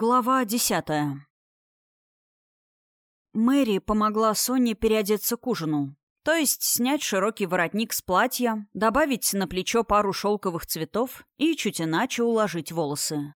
Глава десятая. Мэри помогла Соне переодеться к ужину. То есть снять широкий воротник с платья, добавить на плечо пару шелковых цветов и чуть иначе уложить волосы.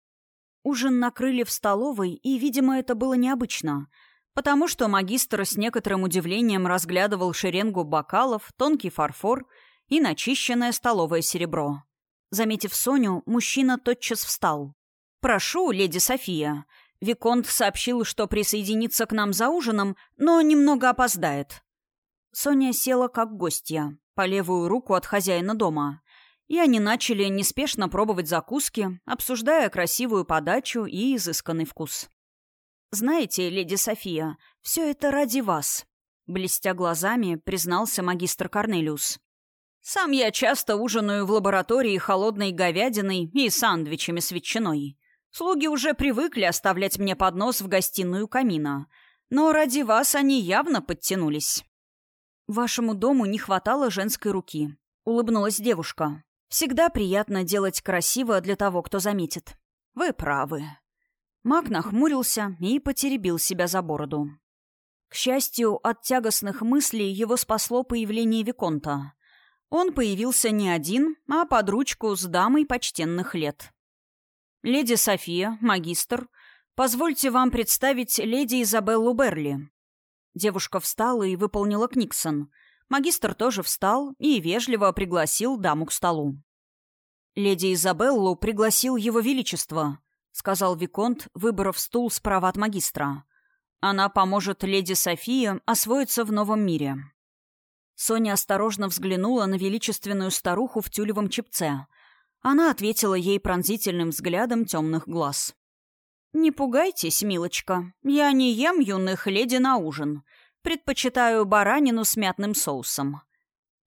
Ужин накрыли в столовой, и, видимо, это было необычно, потому что магистр с некоторым удивлением разглядывал шеренгу бокалов, тонкий фарфор и начищенное столовое серебро. Заметив Соню, мужчина тотчас встал. «Прошу, леди София». Виконт сообщил, что присоединится к нам за ужином, но немного опоздает. Соня села как гостья, по левую руку от хозяина дома. И они начали неспешно пробовать закуски, обсуждая красивую подачу и изысканный вкус. «Знаете, леди София, все это ради вас», — блестя глазами, признался магистр Корнелиус. «Сам я часто ужинаю в лаборатории холодной говядиной и сандвичами с ветчиной. Слуги уже привыкли оставлять мне поднос в гостиную камина. Но ради вас они явно подтянулись. Вашему дому не хватало женской руки. Улыбнулась девушка. Всегда приятно делать красиво для того, кто заметит. Вы правы. Маг нахмурился и потеребил себя за бороду. К счастью, от тягостных мыслей его спасло появление Виконта. Он появился не один, а под ручку с дамой почтенных лет. «Леди София, магистр, позвольте вам представить леди Изабеллу Берли». Девушка встала и выполнила Книксон. Магистр тоже встал и вежливо пригласил даму к столу. «Леди Изабеллу пригласил его величество», — сказал Виконт, выбрав стул справа от магистра. «Она поможет леди Софии освоиться в новом мире». Соня осторожно взглянула на величественную старуху в тюлевом чепце — она ответила ей пронзительным взглядом темных глаз. «Не пугайтесь, милочка. Я не ем юных леди на ужин. Предпочитаю баранину с мятным соусом».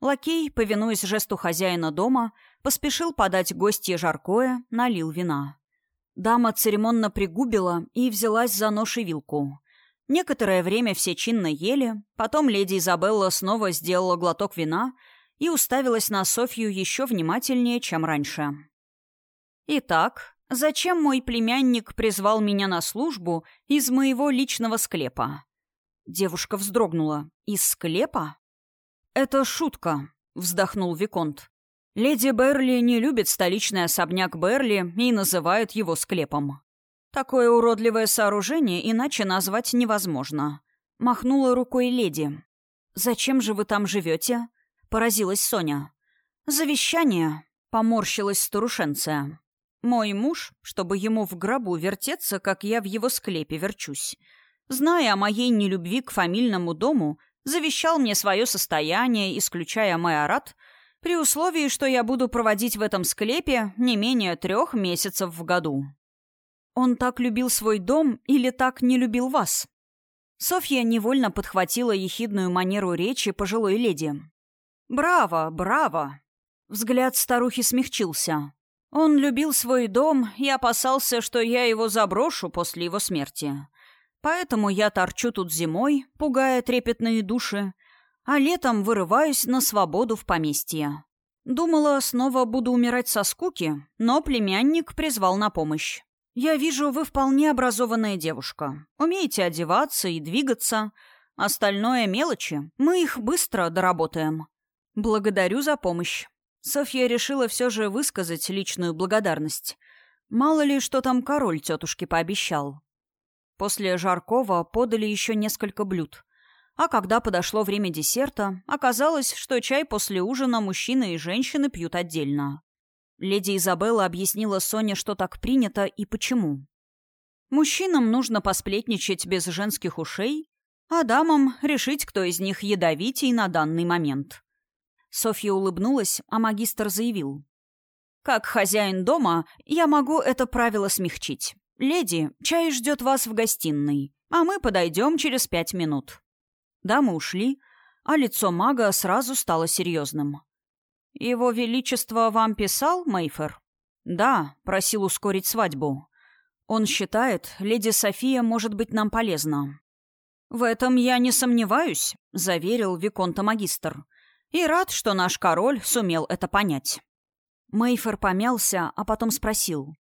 Лакей, повинуясь жесту хозяина дома, поспешил подать гостье жаркое, налил вина. Дама церемонно пригубила и взялась за нож и вилку. Некоторое время все чинно ели, потом леди Изабелла снова сделала глоток вина — и уставилась на Софью еще внимательнее, чем раньше. «Итак, зачем мой племянник призвал меня на службу из моего личного склепа?» Девушка вздрогнула. «Из склепа?» «Это шутка», — вздохнул Виконт. «Леди Берли не любит столичный особняк Берли и называет его склепом. Такое уродливое сооружение иначе назвать невозможно». Махнула рукой леди. «Зачем же вы там живете?» — поразилась Соня. «Завещание», — поморщилась старушенция. «Мой муж, чтобы ему в гробу вертеться, как я в его склепе верчусь, зная о моей нелюбви к фамильному дому, завещал мне свое состояние, исключая майорат, при условии, что я буду проводить в этом склепе не менее трех месяцев в году. Он так любил свой дом или так не любил вас?» Софья невольно подхватила ехидную манеру речи пожилой леди. «Браво, браво!» Взгляд старухи смягчился. Он любил свой дом и опасался, что я его заброшу после его смерти. Поэтому я торчу тут зимой, пугая трепетные души, а летом вырываюсь на свободу в поместье. Думала, снова буду умирать со скуки, но племянник призвал на помощь. «Я вижу, вы вполне образованная девушка. Умеете одеваться и двигаться. Остальное — мелочи. Мы их быстро доработаем. «Благодарю за помощь». Софья решила все же высказать личную благодарность. Мало ли, что там король тетушке пообещал. После жаркого подали еще несколько блюд. А когда подошло время десерта, оказалось, что чай после ужина мужчины и женщины пьют отдельно. Леди Изабелла объяснила Соне, что так принято и почему. Мужчинам нужно посплетничать без женских ушей, а дамам решить, кто из них ядовитей на данный момент. Софья улыбнулась, а магистр заявил. «Как хозяин дома, я могу это правило смягчить. Леди, чай ждет вас в гостиной, а мы подойдем через пять минут». Дамы ушли, а лицо мага сразу стало серьезным. «Его Величество вам писал, Мейфер?» «Да, просил ускорить свадьбу. Он считает, леди София может быть нам полезна». «В этом я не сомневаюсь», — заверил Виконта-магистр. И рад, что наш король сумел это понять. Мейфер помялся, а потом спросил.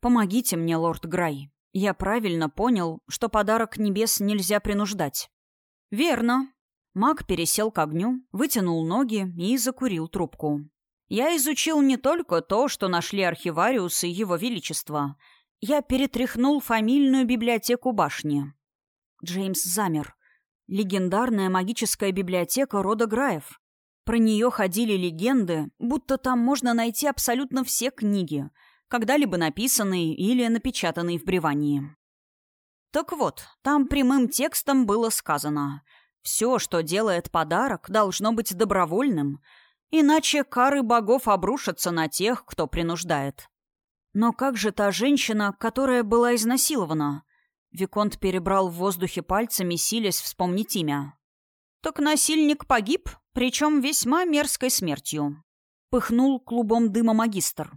«Помогите мне, лорд Грай. Я правильно понял, что подарок небес нельзя принуждать. Верно. Маг пересел к огню, вытянул ноги и закурил трубку. Я изучил не только то, что нашли архивариус и его величество. Я перетряхнул фамильную библиотеку башни. Джеймс замер. Легендарная магическая библиотека рода Граев. Про нее ходили легенды, будто там можно найти абсолютно все книги, когда-либо написанные или напечатанные в Бревании. Так вот, там прямым текстом было сказано «Все, что делает подарок, должно быть добровольным», Иначе кары богов обрушатся на тех, кто принуждает. Но как же та женщина, которая была изнасилована? Виконт перебрал в воздухе пальцами, силясь вспомнить имя. Так насильник погиб, причем весьма мерзкой смертью. Пыхнул клубом дыма магистр.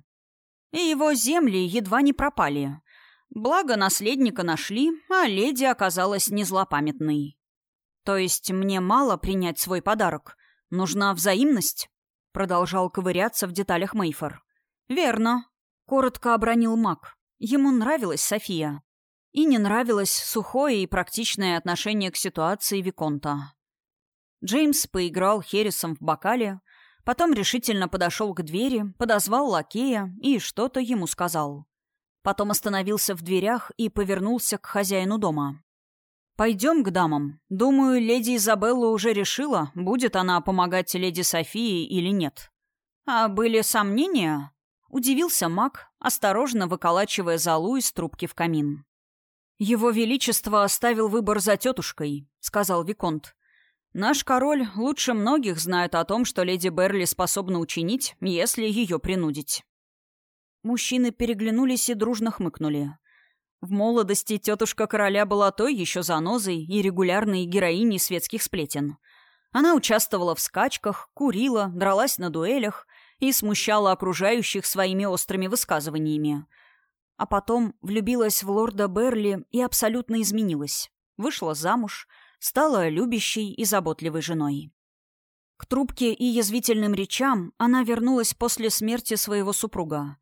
И его земли едва не пропали. Благо наследника нашли, а леди оказалась незлопамятной. То есть мне мало принять свой подарок? Нужна взаимность? Продолжал ковыряться в деталях Мейфор. «Верно», — коротко обронил маг. Ему нравилась София. И не нравилось сухое и практичное отношение к ситуации Виконта. Джеймс поиграл Херрисом в бокале, потом решительно подошел к двери, подозвал лакея и что-то ему сказал. Потом остановился в дверях и повернулся к хозяину дома. «Пойдем к дамам. Думаю, леди Изабелла уже решила, будет она помогать леди Софии или нет». «А были сомнения?» — удивился маг, осторожно выколачивая залу из трубки в камин. «Его Величество оставил выбор за тетушкой», — сказал Виконт. «Наш король лучше многих знает о том, что леди Берли способна учинить, если ее принудить». Мужчины переглянулись и дружно хмыкнули. В молодости тетушка короля была той еще занозой и регулярной героиней светских сплетен. Она участвовала в скачках, курила, дралась на дуэлях и смущала окружающих своими острыми высказываниями. А потом влюбилась в лорда Берли и абсолютно изменилась. Вышла замуж, стала любящей и заботливой женой. К трубке и язвительным речам она вернулась после смерти своего супруга.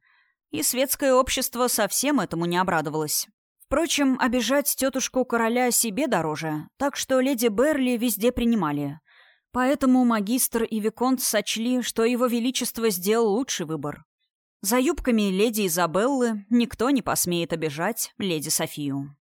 И светское общество совсем этому не обрадовалось. Впрочем, обижать тетушку короля себе дороже, так что леди Берли везде принимали. Поэтому магистр и виконт сочли, что его величество сделал лучший выбор. За юбками леди Изабеллы никто не посмеет обижать леди Софию.